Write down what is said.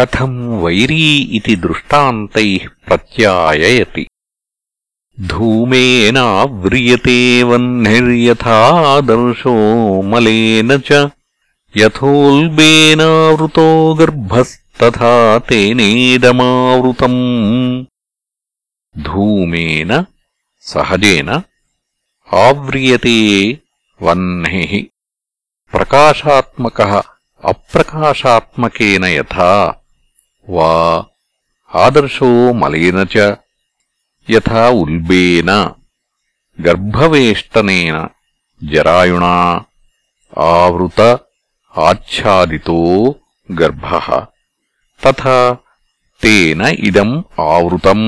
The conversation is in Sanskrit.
कथम् वैरी इति दृष्टान्तैः प्रत्याययति। धूमेनाव्रियते वह्निर्यथादर्शो मलेन च यथोल्बेनावृतो गर्भस्तथा तेनेदमावृतम्। धूमेन सहजेन आव्रियते वह्निः। प्रकाशात्मकः अप्रकाशात्मकेन यथा वा आदर्शो मलेन च यथा उल्बेन गर्भवेष्टनेन जरायुणा आवृत आच्छादितो गर्भः तथा तेन इदम् आवृतम्